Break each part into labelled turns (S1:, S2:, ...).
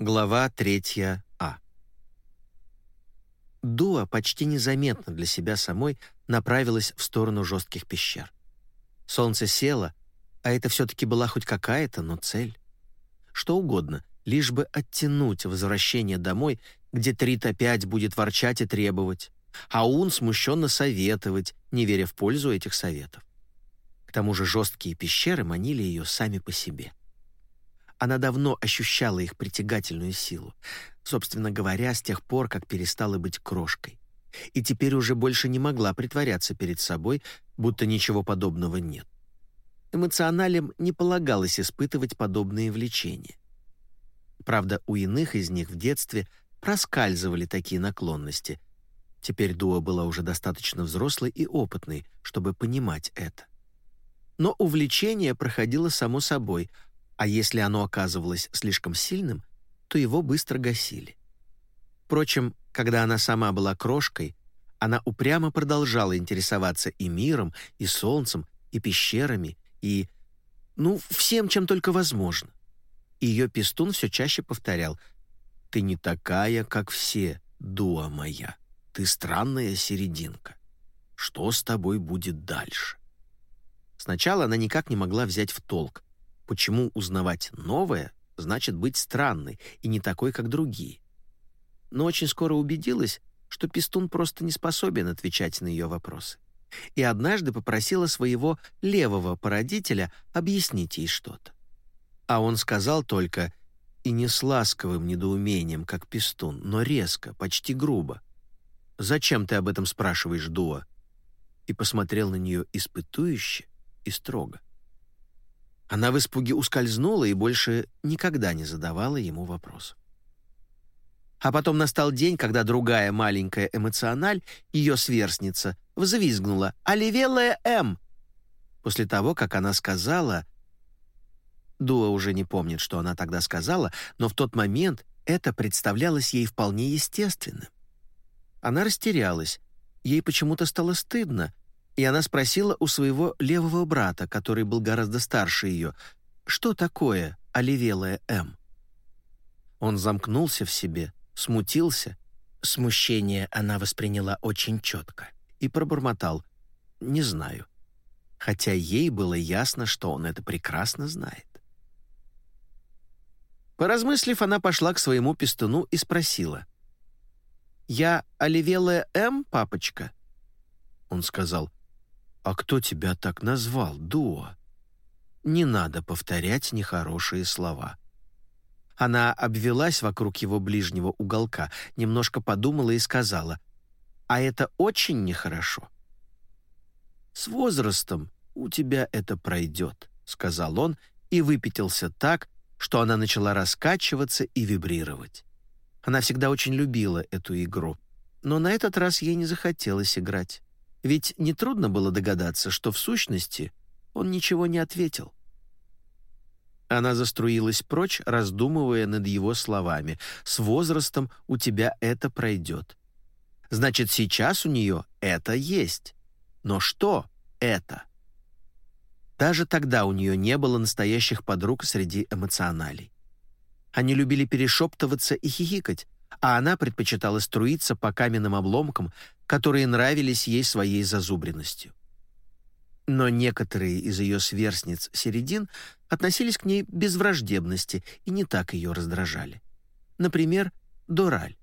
S1: Глава третья А. Дуа почти незаметно для себя самой направилась в сторону жестких пещер. Солнце село, а это все-таки была хоть какая-то, но цель. Что угодно, лишь бы оттянуть возвращение домой, где Трит опять будет ворчать и требовать, а Ун смущенно советовать, не веря в пользу этих советов. К тому же жесткие пещеры манили ее сами по себе. Она давно ощущала их притягательную силу, собственно говоря, с тех пор, как перестала быть крошкой. И теперь уже больше не могла притворяться перед собой, будто ничего подобного нет. Эмоционалям не полагалось испытывать подобные влечения. Правда, у иных из них в детстве проскальзывали такие наклонности. Теперь Дуа была уже достаточно взрослой и опытной, чтобы понимать это. Но увлечение проходило само собой — а если оно оказывалось слишком сильным, то его быстро гасили. Впрочем, когда она сама была крошкой, она упрямо продолжала интересоваться и миром, и солнцем, и пещерами, и... ну, всем, чем только возможно. Ее пестун все чаще повторял «Ты не такая, как все, дуа моя. Ты странная серединка. Что с тобой будет дальше?» Сначала она никак не могла взять в толк, Почему узнавать новое значит быть странной и не такой, как другие? Но очень скоро убедилась, что Пестун просто не способен отвечать на ее вопросы. И однажды попросила своего левого породителя объяснить ей что-то. А он сказал только, и не с ласковым недоумением, как Пестун, но резко, почти грубо. «Зачем ты об этом спрашиваешь, Дуа?» И посмотрел на нее испытующе и строго. Она в испуге ускользнула и больше никогда не задавала ему вопросов. А потом настал день, когда другая маленькая эмоциональ, ее сверстница, взвизгнула «Оливелая М!» После того, как она сказала... Дуа уже не помнит, что она тогда сказала, но в тот момент это представлялось ей вполне естественным. Она растерялась. Ей почему-то стало стыдно, и она спросила у своего левого брата, который был гораздо старше ее, что такое оливелая М. Он замкнулся в себе, смутился. Смущение она восприняла очень четко и пробормотал «не знаю», хотя ей было ясно, что он это прекрасно знает. Поразмыслив, она пошла к своему пестуну и спросила «Я оливелая М, папочка?» Он сказал «А кто тебя так назвал, Дуа?» Не надо повторять нехорошие слова. Она обвелась вокруг его ближнего уголка, немножко подумала и сказала, «А это очень нехорошо». «С возрастом у тебя это пройдет», — сказал он и выпятился так, что она начала раскачиваться и вибрировать. Она всегда очень любила эту игру, но на этот раз ей не захотелось играть. Ведь нетрудно было догадаться, что в сущности он ничего не ответил. Она заструилась прочь, раздумывая над его словами. «С возрастом у тебя это пройдет». Значит, сейчас у нее это есть. Но что это? Даже тогда у нее не было настоящих подруг среди эмоционалей. Они любили перешептываться и хихикать, а она предпочитала струиться по каменным обломкам, которые нравились ей своей зазубренностью. Но некоторые из ее сверстниц середин относились к ней без враждебности и не так ее раздражали. Например, Дораль.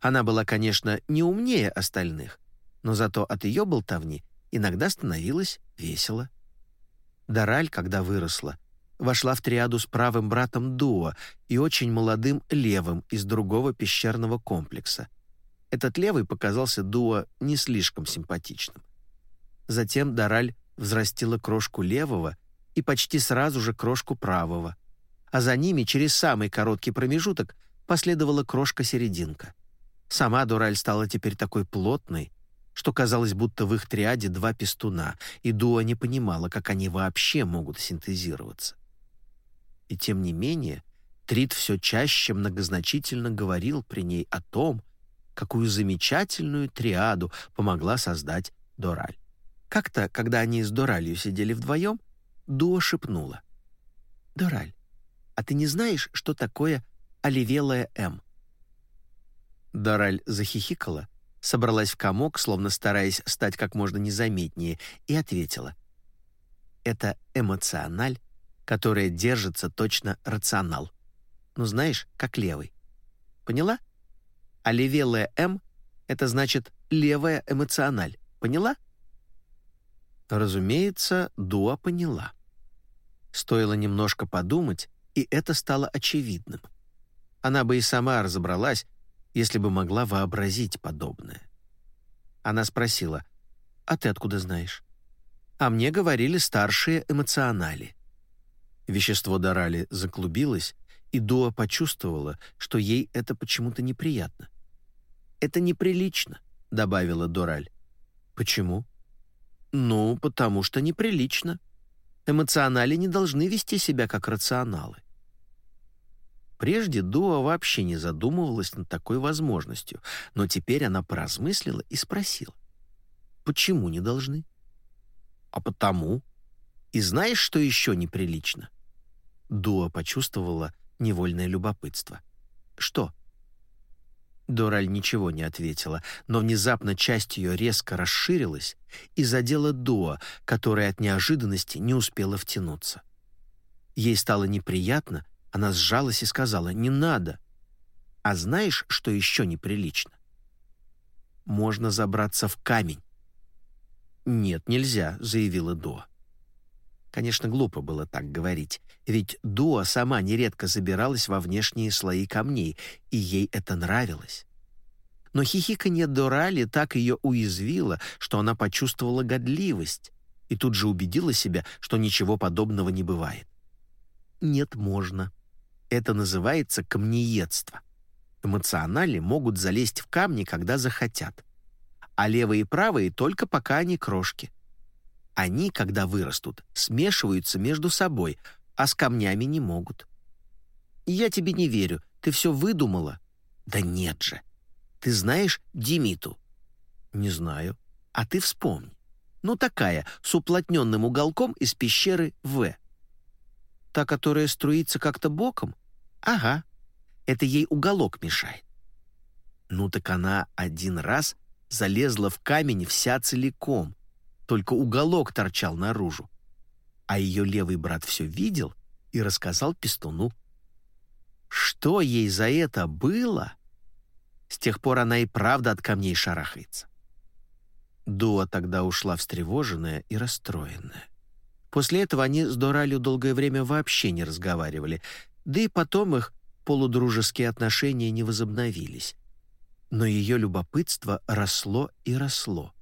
S1: Она была, конечно, не умнее остальных, но зато от ее болтовни иногда становилось весело. Дораль, когда выросла, вошла в триаду с правым братом Дуа и очень молодым левым из другого пещерного комплекса, этот левый показался Дуа не слишком симпатичным. Затем Дараль взрастила крошку левого и почти сразу же крошку правого, а за ними через самый короткий промежуток последовала крошка-серединка. Сама Дураль стала теперь такой плотной, что казалось, будто в их триаде два пестуна, и Дуа не понимала, как они вообще могут синтезироваться. И тем не менее, Трит все чаще многозначительно говорил при ней о том, какую замечательную триаду помогла создать Дораль. Как-то, когда они с Доралью сидели вдвоем, Дуо шепнула. «Дораль, а ты не знаешь, что такое оливелая М. Дораль захихикала, собралась в комок, словно стараясь стать как можно незаметнее, и ответила. «Это эмоциональ, которая держится точно рационал. Ну, знаешь, как левый. Поняла? А левелая «М» — это значит левая эмоциональ. Поняла?» Разумеется, Дуа поняла. Стоило немножко подумать, и это стало очевидным. Она бы и сама разобралась, если бы могла вообразить подобное. Она спросила, «А ты откуда знаешь?» «А мне говорили старшие эмоционали». Вещество Дорали заклубилось, и Дуа почувствовала, что ей это почему-то неприятно. «Это неприлично», — добавила Дораль. «Почему?» «Ну, потому что неприлично. Эмоционали не должны вести себя как рационалы. Прежде Дуа вообще не задумывалась над такой возможностью, но теперь она поразмыслила и спросила. «Почему не должны?» «А потому. И знаешь, что еще неприлично?» Дуа почувствовала невольное любопытство. «Что?» Дораль ничего не ответила, но внезапно часть ее резко расширилась и задела Дуа, которая от неожиданности не успела втянуться. Ей стало неприятно, она сжалась и сказала «Не надо». «А знаешь, что еще неприлично?» «Можно забраться в камень». «Нет, нельзя», — заявила Дуа. Конечно, глупо было так говорить, ведь Дуа сама нередко забиралась во внешние слои камней, и ей это нравилось. Но хихиканье Дорали так ее уязвило, что она почувствовала годливость и тут же убедила себя, что ничего подобного не бывает. «Нет, можно», это называется камнеедство. Эмоционали могут залезть в камни, когда захотят. А левые и правые только пока они крошки. Они, когда вырастут, смешиваются между собой, а с камнями не могут. Я тебе не верю. Ты все выдумала? Да нет же. Ты знаешь Димиту? Не знаю. А ты вспомни. Ну, такая, с уплотненным уголком из пещеры В. Та, которая струится как-то боком? Ага. Это ей уголок мешает. Ну так она один раз залезла в камень вся целиком, только уголок торчал наружу. А ее левый брат все видел и рассказал пестуну. Что ей за это было? С тех пор она и правда от камней шарахается. Дуа тогда ушла встревоженная и расстроенная. После этого они с Доралью долгое время вообще не разговаривали, да и потом их полудружеские отношения не возобновились. Но ее любопытство росло и росло.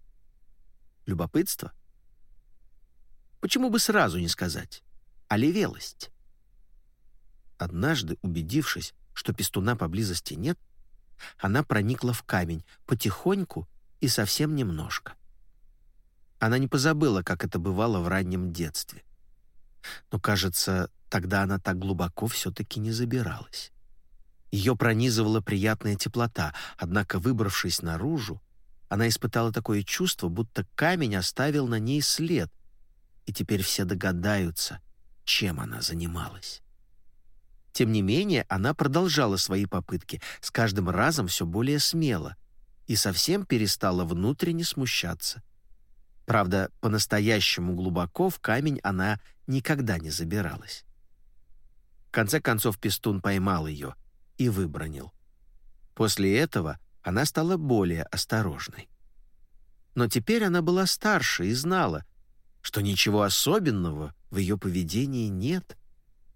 S1: Любопытство? Почему бы сразу не сказать? Оливелость. Однажды, убедившись, что пестуна поблизости нет, она проникла в камень потихоньку и совсем немножко. Она не позабыла, как это бывало в раннем детстве. Но, кажется, тогда она так глубоко все-таки не забиралась. Ее пронизывала приятная теплота, однако, выбравшись наружу, она испытала такое чувство, будто камень оставил на ней след, и теперь все догадаются, чем она занималась. Тем не менее, она продолжала свои попытки, с каждым разом все более смело, и совсем перестала внутренне смущаться — Правда, по-настоящему глубоко в камень она никогда не забиралась. В конце концов Пестун поймал ее и выбронил. После этого она стала более осторожной. Но теперь она была старше и знала, что ничего особенного в ее поведении нет.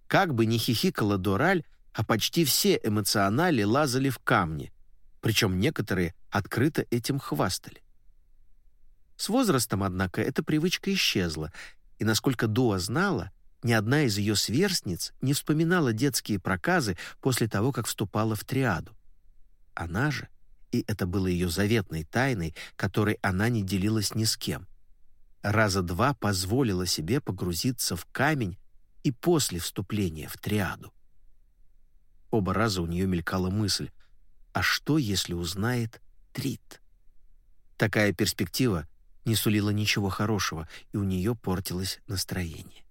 S1: Как бы ни хихикала Дораль, а почти все эмоционали лазали в камни, причем некоторые открыто этим хвастали. С возрастом, однако, эта привычка исчезла, и, насколько Дуа знала, ни одна из ее сверстниц не вспоминала детские проказы после того, как вступала в триаду. Она же, и это было ее заветной тайной, которой она не делилась ни с кем, раза два позволила себе погрузиться в камень и после вступления в триаду. Оба раза у нее мелькала мысль, а что, если узнает Трит? Такая перспектива не сулила ничего хорошего, и у нее портилось настроение.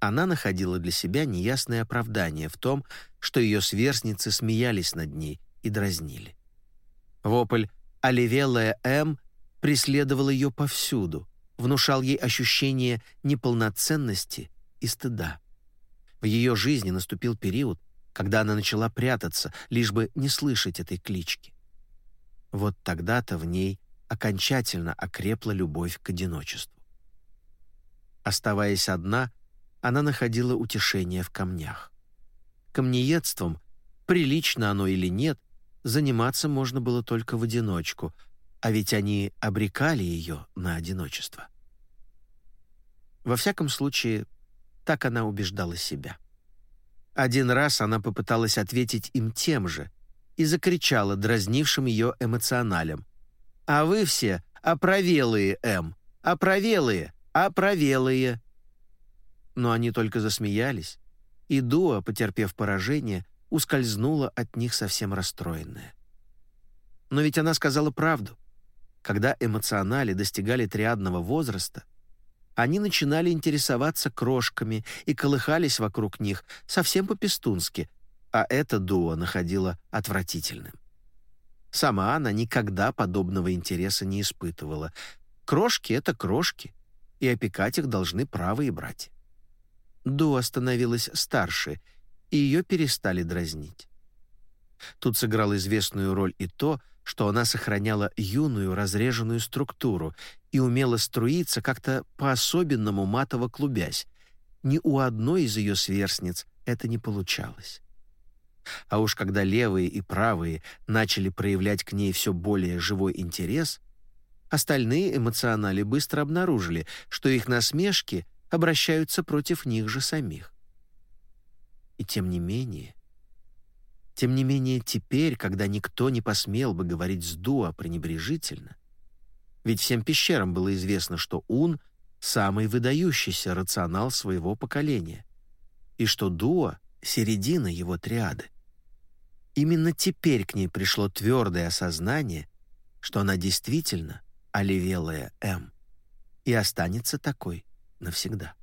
S1: она находила для себя неясное оправдание в том, что ее сверстницы смеялись над ней и дразнили. Вопль «Оливелая М» преследовал ее повсюду, внушал ей ощущение неполноценности и стыда. В ее жизни наступил период, когда она начала прятаться, лишь бы не слышать этой клички. Вот тогда-то в ней окончательно окрепла любовь к одиночеству. Оставаясь одна, она находила утешение в камнях. Камнеедством, прилично оно или нет, заниматься можно было только в одиночку, а ведь они обрекали ее на одиночество. Во всяком случае, так она убеждала себя. Один раз она попыталась ответить им тем же и закричала дразнившим ее эмоционалем. «А вы все опровелые, М! Опровелые! Опровелые!» Но они только засмеялись, и Дуа, потерпев поражение, ускользнула от них совсем расстроенная. Но ведь она сказала правду. Когда эмоционали достигали триадного возраста, они начинали интересоваться крошками и колыхались вокруг них совсем по-пестунски, а это дуо находила отвратительным. Сама она никогда подобного интереса не испытывала. Крошки — это крошки, и опекать их должны правые братья. Дуа становилась старше, и ее перестали дразнить. Тут сыграл известную роль и то, что она сохраняла юную разреженную структуру и умела струиться как-то по-особенному матово клубясь. Ни у одной из ее сверстниц это не получалось. А уж когда левые и правые начали проявлять к ней все более живой интерес, остальные эмоционали быстро обнаружили, что их насмешки обращаются против них же самих. И тем не менее... Тем не менее, теперь, когда никто не посмел бы говорить с Дуа пренебрежительно, ведь всем пещерам было известно, что Ун — самый выдающийся рационал своего поколения, и что Дуа — середина его триады. Именно теперь к ней пришло твердое осознание, что она действительно оливелая М и останется такой навсегда.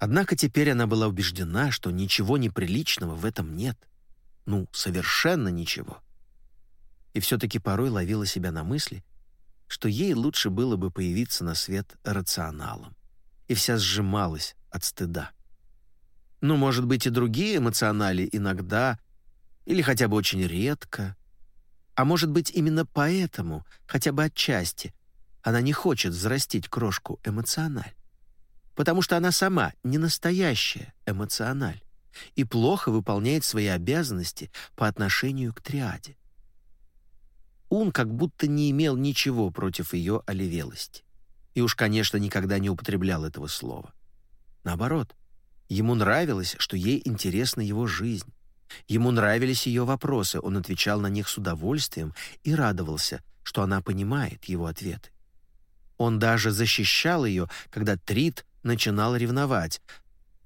S1: Однако теперь она была убеждена, что ничего неприличного в этом нет. Ну, совершенно ничего. И все-таки порой ловила себя на мысли, что ей лучше было бы появиться на свет рационалом. И вся сжималась от стыда. Ну, может быть, и другие эмоционали иногда, или хотя бы очень редко. А может быть, именно поэтому, хотя бы отчасти, она не хочет взрастить крошку эмоциональ. Потому что она сама не настоящая эмоциональ и плохо выполняет свои обязанности по отношению к триаде. Ун как будто не имел ничего против ее оливелости. И уж, конечно, никогда не употреблял этого слова. Наоборот, ему нравилось, что ей интересна его жизнь. Ему нравились ее вопросы, он отвечал на них с удовольствием и радовался, что она понимает его ответы. Он даже защищал ее, когда Трит начинал ревновать.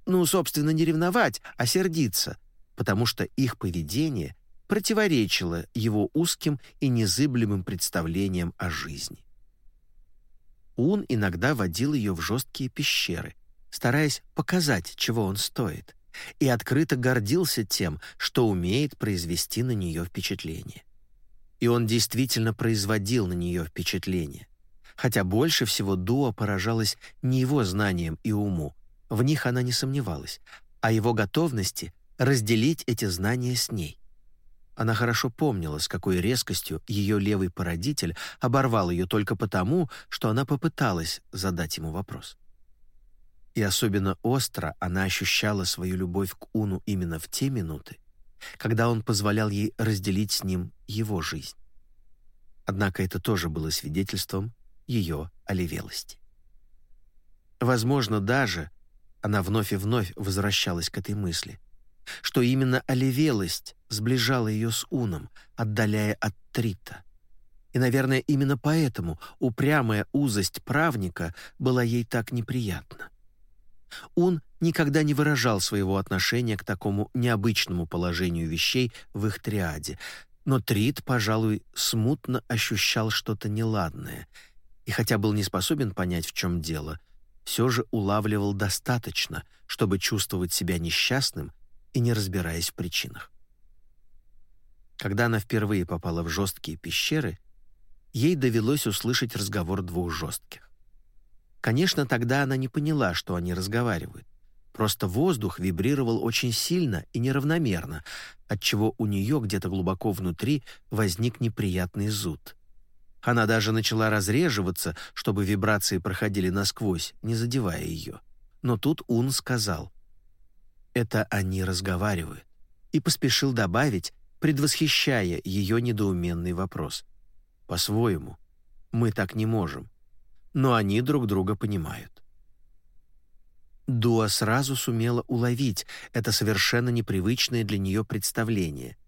S1: Ну, собственно, не ревновать, а сердиться, потому что их поведение противоречило его узким и незыблемым представлениям о жизни. Ун иногда водил ее в жесткие пещеры, стараясь показать, чего он стоит, и открыто гордился тем, что умеет произвести на нее впечатление. И он действительно производил на нее впечатление, хотя больше всего Дуа поражалась не его знанием и уму, в них она не сомневалась, а его готовности разделить эти знания с ней. Она хорошо помнила, с какой резкостью ее левый породитель оборвал ее только потому, что она попыталась задать ему вопрос. И особенно остро она ощущала свою любовь к Уну именно в те минуты, когда он позволял ей разделить с ним его жизнь. Однако это тоже было свидетельством ее оливелости. Возможно, даже она вновь и вновь возвращалась к этой мысли, что именно оливелость сближала ее с Уном, отдаляя от Трита. И, наверное, именно поэтому упрямая узость правника была ей так неприятна. Ун никогда не выражал своего отношения к такому необычному положению вещей в их триаде, но Трит, пожалуй, смутно ощущал что-то неладное, и хотя был не способен понять, в чем дело, все же улавливал достаточно, чтобы чувствовать себя несчастным и не разбираясь в причинах. Когда она впервые попала в жесткие пещеры, ей довелось услышать разговор двух жестких. Конечно, тогда она не поняла, что они разговаривают. Просто воздух вибрировал очень сильно и неравномерно, отчего у нее где-то глубоко внутри возник неприятный зуд. Она даже начала разреживаться, чтобы вибрации проходили насквозь, не задевая ее. Но тут Ун сказал, «Это они разговаривают», и поспешил добавить, предвосхищая ее недоуменный вопрос. «По-своему, мы так не можем, но они друг друга понимают». Дуа сразу сумела уловить это совершенно непривычное для нее представление,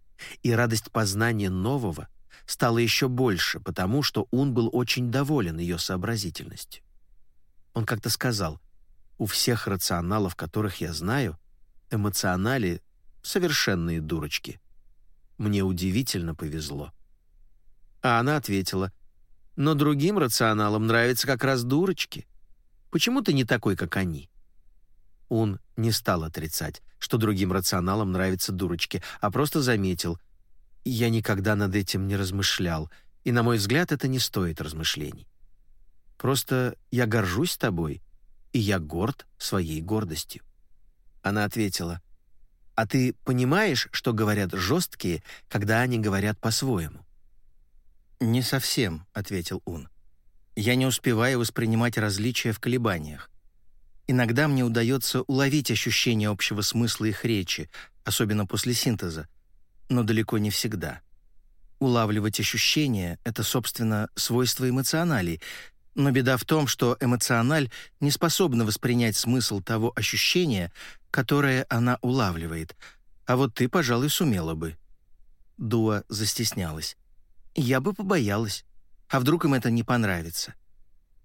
S1: и радость познания нового стала еще больше, потому что он был очень доволен ее сообразительностью. Он как-то сказал, «У всех рационалов, которых я знаю, эмоционали — совершенные дурочки. Мне удивительно повезло». А она ответила, «Но другим рационалам нравятся как раз дурочки. Почему ты не такой, как они?» Он не стал отрицать, что другим рационалам нравятся дурочки, а просто заметил, «Я никогда над этим не размышлял, и, на мой взгляд, это не стоит размышлений. Просто я горжусь тобой, и я горд своей гордостью». Она ответила, «А ты понимаешь, что говорят жесткие, когда они говорят по-своему?» «Не совсем», — ответил он. «Я не успеваю воспринимать различия в колебаниях. Иногда мне удается уловить ощущение общего смысла их речи, особенно после синтеза, но далеко не всегда. Улавливать ощущения — это, собственно, свойство эмоционалей, но беда в том, что эмоциональ не способна воспринять смысл того ощущения, которое она улавливает. А вот ты, пожалуй, сумела бы. Дуа застеснялась. Я бы побоялась. А вдруг им это не понравится?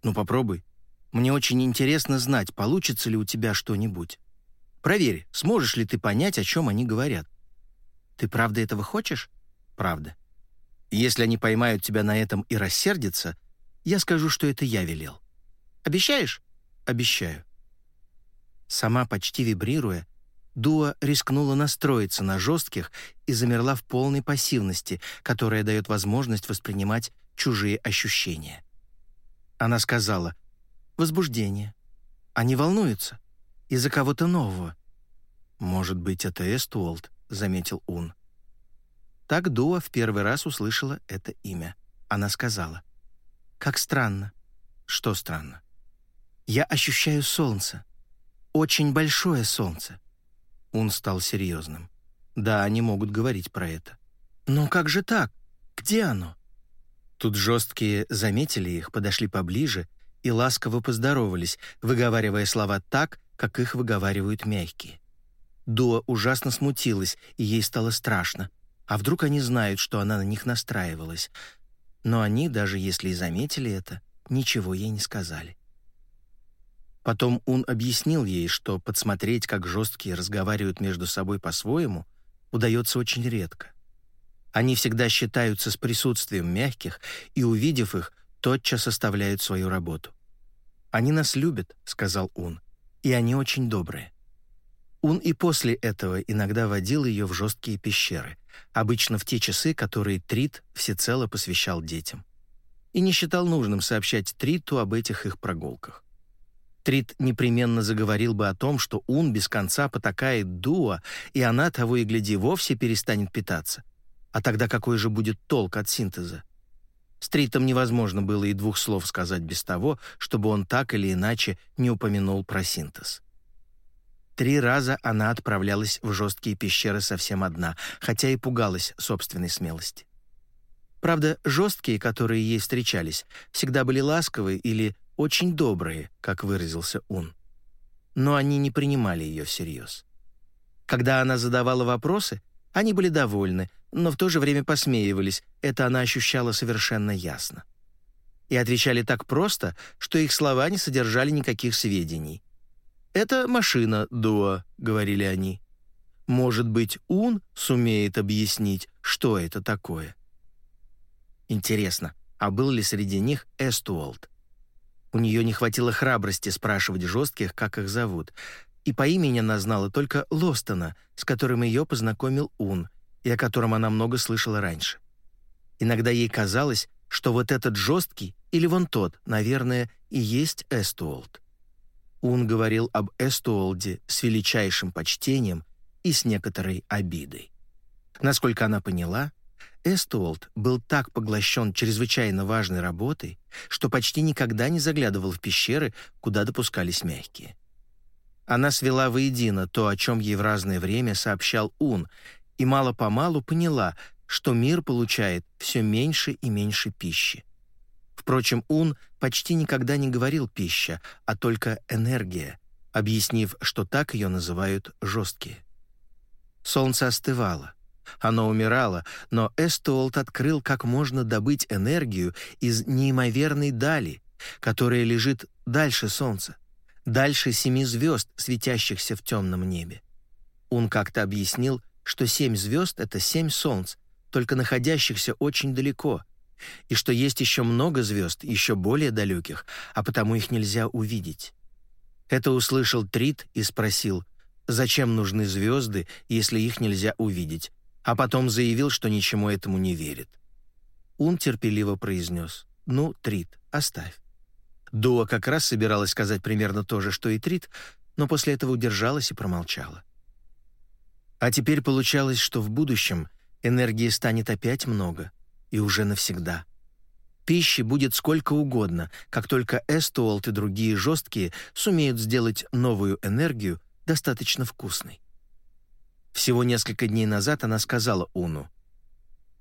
S1: Ну, попробуй. Мне очень интересно знать, получится ли у тебя что-нибудь. Проверь, сможешь ли ты понять, о чем они говорят. Ты правда этого хочешь? Правда. Если они поймают тебя на этом и рассердятся, я скажу, что это я велел. Обещаешь? Обещаю. Сама почти вибрируя, Дуа рискнула настроиться на жестких и замерла в полной пассивности, которая дает возможность воспринимать чужие ощущения. Она сказала «Возбуждение. Они волнуются. Из-за кого-то нового». «Может быть, это Эстуолт», — заметил Ун. Так Дуа в первый раз услышала это имя. Она сказала «Как странно». «Что странно?» «Я ощущаю солнце. Очень большое солнце». Он стал серьезным. Да, они могут говорить про это. Но как же так? Где оно? Тут жесткие заметили их, подошли поближе и ласково поздоровались, выговаривая слова так, как их выговаривают мягкие. Дуа ужасно смутилась, и ей стало страшно. А вдруг они знают, что она на них настраивалась? Но они, даже если и заметили это, ничего ей не сказали. Потом он объяснил ей, что подсмотреть, как жесткие разговаривают между собой по-своему, удается очень редко. Они всегда считаются с присутствием мягких и, увидев их, тотчас оставляют свою работу. «Они нас любят», — сказал он, — «и они очень добрые». Он и после этого иногда водил ее в жесткие пещеры, обычно в те часы, которые Трит всецело посвящал детям. И не считал нужным сообщать Триту об этих их прогулках. Трит непременно заговорил бы о том, что Ун без конца потакает Дуа, и она, того и гляди, вовсе перестанет питаться. А тогда какой же будет толк от синтеза? С Тритом невозможно было и двух слов сказать без того, чтобы он так или иначе не упомянул про синтез. Три раза она отправлялась в жесткие пещеры совсем одна, хотя и пугалась собственной смелости. Правда, жесткие, которые ей встречались, всегда были ласковые или очень добрые, как выразился он. Но они не принимали ее всерьез. Когда она задавала вопросы, они были довольны, но в то же время посмеивались, это она ощущала совершенно ясно. И отвечали так просто, что их слова не содержали никаких сведений. «Это машина Дуа», — говорили они. «Может быть, Ун сумеет объяснить, что это такое?» Интересно, а был ли среди них Эстуолт? У нее не хватило храбрости спрашивать жестких, как их зовут. И по имени она знала только Лостона, с которым ее познакомил Ун, и о котором она много слышала раньше. Иногда ей казалось, что вот этот жесткий или вон тот, наверное, и есть Эстуолд. Ун говорил об Эстуолде с величайшим почтением и с некоторой обидой. Насколько она поняла, Эстуолд был так поглощен чрезвычайно важной работой, что почти никогда не заглядывал в пещеры, куда допускались мягкие. Она свела воедино то, о чем ей в разное время сообщал Ун, и мало-помалу поняла, что мир получает все меньше и меньше пищи. Впрочем, Ун почти никогда не говорил «пища», а только «энергия», объяснив, что так ее называют «жесткие». Солнце остывало. Оно умирало, но Эстуолт открыл, как можно добыть энергию из неимоверной дали, которая лежит дальше Солнца, дальше семи звезд, светящихся в темном небе. Он как-то объяснил, что семь звезд — это семь Солнц, только находящихся очень далеко, и что есть еще много звезд, еще более далеких, а потому их нельзя увидеть. Это услышал Трит и спросил, зачем нужны звезды, если их нельзя увидеть, а потом заявил, что ничему этому не верит. Ун терпеливо произнес «Ну, Трит, оставь». Дуа как раз собиралась сказать примерно то же, что и Трит, но после этого удержалась и промолчала. А теперь получалось, что в будущем энергии станет опять много, и уже навсегда. Пищи будет сколько угодно, как только Эстуолт и другие жесткие сумеют сделать новую энергию достаточно вкусной. Всего несколько дней назад она сказала Уну.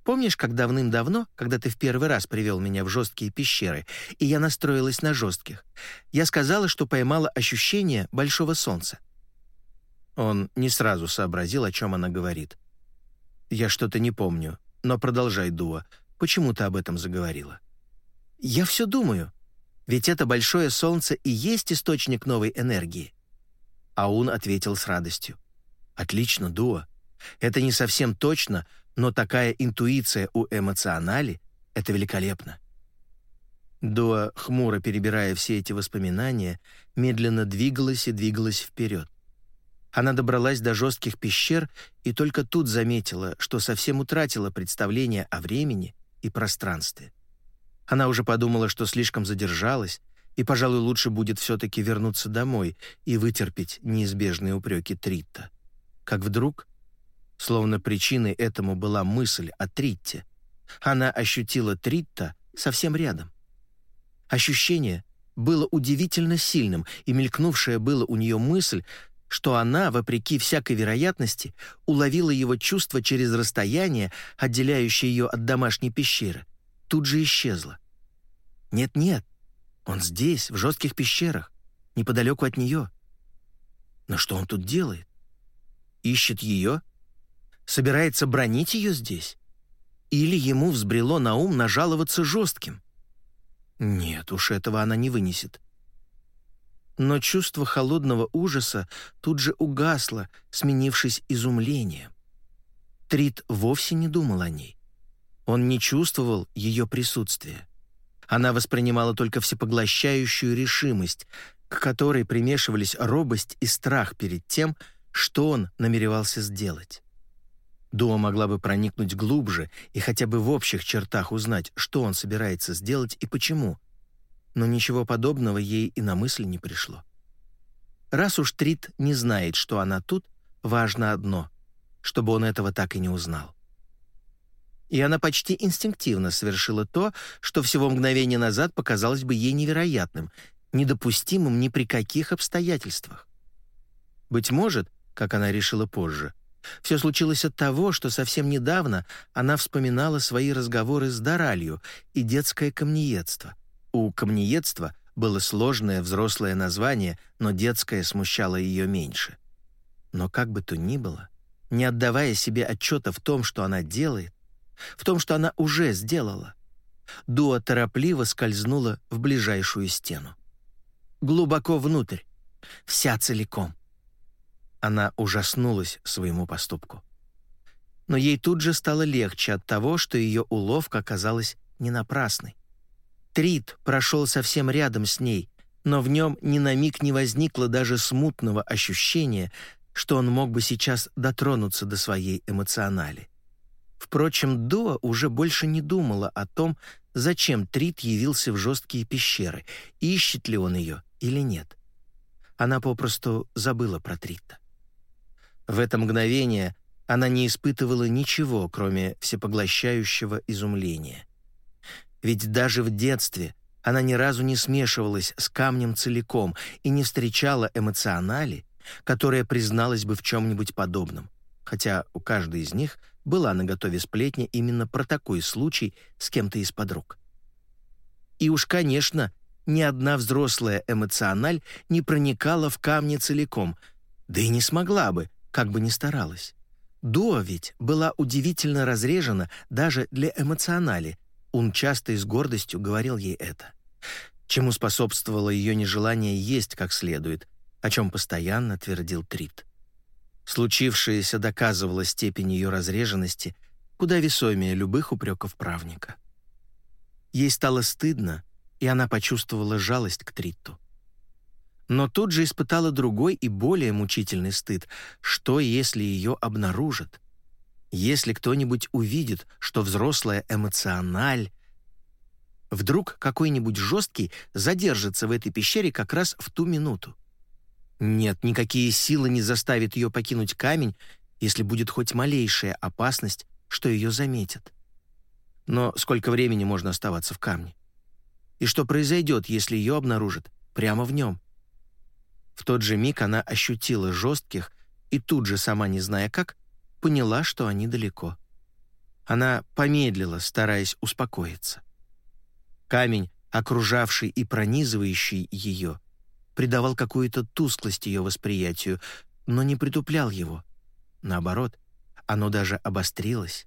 S1: «Помнишь, как давным-давно, когда ты в первый раз привел меня в жесткие пещеры, и я настроилась на жестких, я сказала, что поймала ощущение большого солнца?» Он не сразу сообразил, о чем она говорит. «Я что-то не помню, но продолжай, Дуа. Почему ты об этом заговорила?» «Я все думаю. Ведь это большое солнце и есть источник новой энергии». Аун ответил с радостью. Отлично, Дуа. Это не совсем точно, но такая интуиция у эмоционали — это великолепно. Дуа, хмуро перебирая все эти воспоминания, медленно двигалась и двигалась вперед. Она добралась до жестких пещер и только тут заметила, что совсем утратила представление о времени и пространстве. Она уже подумала, что слишком задержалась, и, пожалуй, лучше будет все-таки вернуться домой и вытерпеть неизбежные упреки Тритта как вдруг, словно причиной этому была мысль о Тритте, она ощутила Тритта совсем рядом. Ощущение было удивительно сильным, и мелькнувшая была у нее мысль, что она, вопреки всякой вероятности, уловила его чувство через расстояние, отделяющее ее от домашней пещеры, тут же исчезла. Нет-нет, он здесь, в жестких пещерах, неподалеку от нее. Но что он тут делает? Ищет ее? Собирается бронить ее здесь? Или ему взбрело на ум нажаловаться жестким? Нет уж, этого она не вынесет. Но чувство холодного ужаса тут же угасло, сменившись изумлением. Трит вовсе не думал о ней. Он не чувствовал ее присутствия. Она воспринимала только всепоглощающую решимость, к которой примешивались робость и страх перед тем, что он намеревался сделать. Дуа могла бы проникнуть глубже и хотя бы в общих чертах узнать, что он собирается сделать и почему, но ничего подобного ей и на мысль не пришло. Раз уж Трит не знает, что она тут, важно одно — чтобы он этого так и не узнал. И она почти инстинктивно совершила то, что всего мгновение назад показалось бы ей невероятным, недопустимым ни при каких обстоятельствах. Быть может, как она решила позже. Все случилось от того, что совсем недавно она вспоминала свои разговоры с Даралью и детское камнеедство. У камнеедства было сложное взрослое название, но детское смущало ее меньше. Но как бы то ни было, не отдавая себе отчета в том, что она делает, в том, что она уже сделала, Дуа торопливо скользнула в ближайшую стену. Глубоко внутрь, вся целиком. Она ужаснулась своему поступку. Но ей тут же стало легче от того, что ее уловка оказалась не напрасной. Трит прошел совсем рядом с ней, но в нем ни на миг не возникло даже смутного ощущения, что он мог бы сейчас дотронуться до своей эмоционали. Впрочем, Дуа уже больше не думала о том, зачем Трит явился в жесткие пещеры, ищет ли он ее или нет. Она попросту забыла про Трита. В это мгновение она не испытывала ничего, кроме всепоглощающего изумления. Ведь даже в детстве она ни разу не смешивалась с камнем целиком и не встречала эмоционали, которая призналась бы в чем-нибудь подобном, хотя у каждой из них была наготове сплетня именно про такой случай с кем-то из подруг. И уж, конечно, ни одна взрослая эмоциональ не проникала в камни целиком, да и не смогла бы, как бы ни старалась. Дуа ведь была удивительно разрежена даже для эмоционали. Он часто и с гордостью говорил ей это. Чему способствовало ее нежелание есть как следует, о чем постоянно твердил Трит. Случившееся доказывало степень ее разреженности куда весомее любых упреков правника. Ей стало стыдно, и она почувствовала жалость к Тритту. Но тут же испытала другой и более мучительный стыд. Что, если ее обнаружат? Если кто-нибудь увидит, что взрослая эмоциональ... Вдруг какой-нибудь жесткий задержится в этой пещере как раз в ту минуту. Нет, никакие силы не заставят ее покинуть камень, если будет хоть малейшая опасность, что ее заметят. Но сколько времени можно оставаться в камне? И что произойдет, если ее обнаружат прямо в нем? В тот же миг она ощутила жестких и тут же, сама не зная как, поняла, что они далеко. Она помедлила, стараясь успокоиться. Камень, окружавший и пронизывающий ее, придавал какую-то тусклость ее восприятию, но не притуплял его. Наоборот, оно даже обострилось.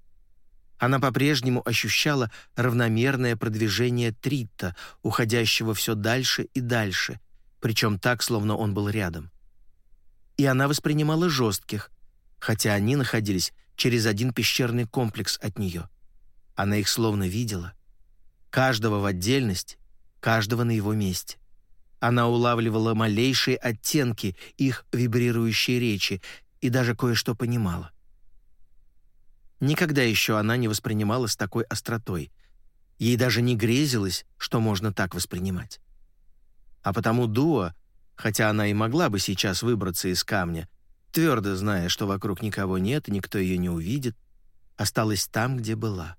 S1: Она по-прежнему ощущала равномерное продвижение Тритта, уходящего все дальше и дальше, причем так, словно он был рядом. И она воспринимала жестких, хотя они находились через один пещерный комплекс от нее. Она их словно видела. Каждого в отдельность, каждого на его месте. Она улавливала малейшие оттенки их вибрирующей речи и даже кое-что понимала. Никогда еще она не воспринимала с такой остротой. Ей даже не грезилось, что можно так воспринимать. А потому Дуа, хотя она и могла бы сейчас выбраться из камня, твердо зная, что вокруг никого нет никто ее не увидит, осталась там, где была.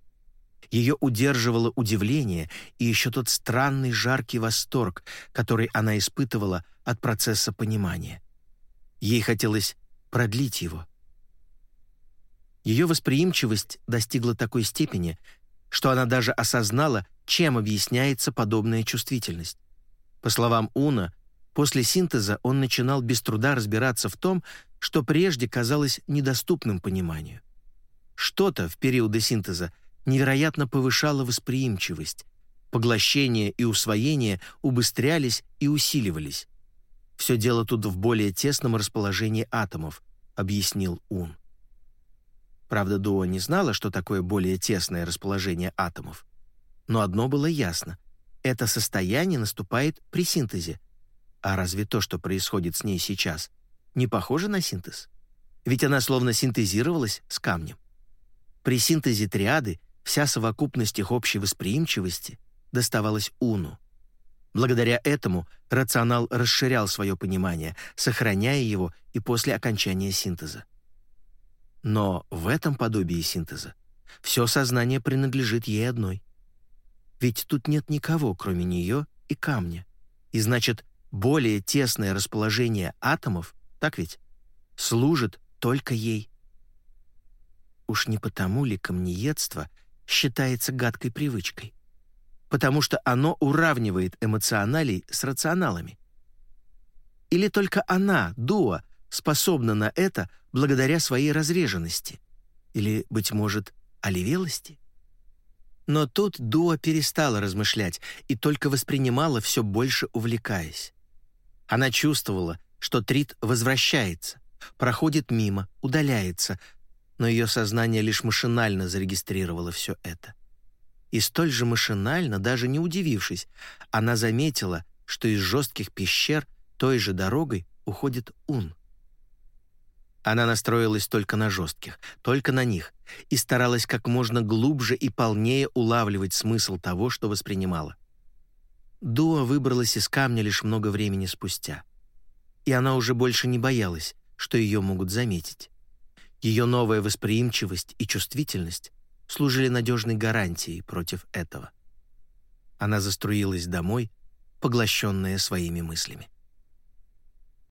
S1: Ее удерживало удивление и еще тот странный жаркий восторг, который она испытывала от процесса понимания. Ей хотелось продлить его. Ее восприимчивость достигла такой степени, что она даже осознала, чем объясняется подобная чувствительность. По словам Уна, после синтеза он начинал без труда разбираться в том, что прежде казалось недоступным пониманию. Что-то в периоды синтеза невероятно повышало восприимчивость, поглощение и усвоение убыстрялись и усиливались. Все дело тут в более тесном расположении атомов, объяснил Ун. Правда, Дуо не знала, что такое более тесное расположение атомов. Но одно было ясно это состояние наступает при синтезе. А разве то, что происходит с ней сейчас, не похоже на синтез? Ведь она словно синтезировалась с камнем. При синтезе триады вся совокупность их общей восприимчивости доставалась Уну. Благодаря этому рационал расширял свое понимание, сохраняя его и после окончания синтеза. Но в этом подобии синтеза все сознание принадлежит ей одной. Ведь тут нет никого, кроме нее и камня. И значит, более тесное расположение атомов, так ведь, служит только ей. Уж не потому ли камнеедство считается гадкой привычкой? Потому что оно уравнивает эмоционалей с рационалами. Или только она, Дуа, способна на это благодаря своей разреженности? Или, быть может, оливелости? Но тут Дуа перестала размышлять и только воспринимала все больше увлекаясь. Она чувствовала, что Трит возвращается, проходит мимо, удаляется, но ее сознание лишь машинально зарегистрировало все это. И столь же машинально, даже не удивившись, она заметила, что из жестких пещер той же дорогой уходит Ун. Она настроилась только на жестких, только на них, и старалась как можно глубже и полнее улавливать смысл того, что воспринимала. Дуа выбралась из камня лишь много времени спустя. И она уже больше не боялась, что ее могут заметить. Ее новая восприимчивость и чувствительность служили надежной гарантией против этого. Она заструилась домой, поглощенная своими мыслями.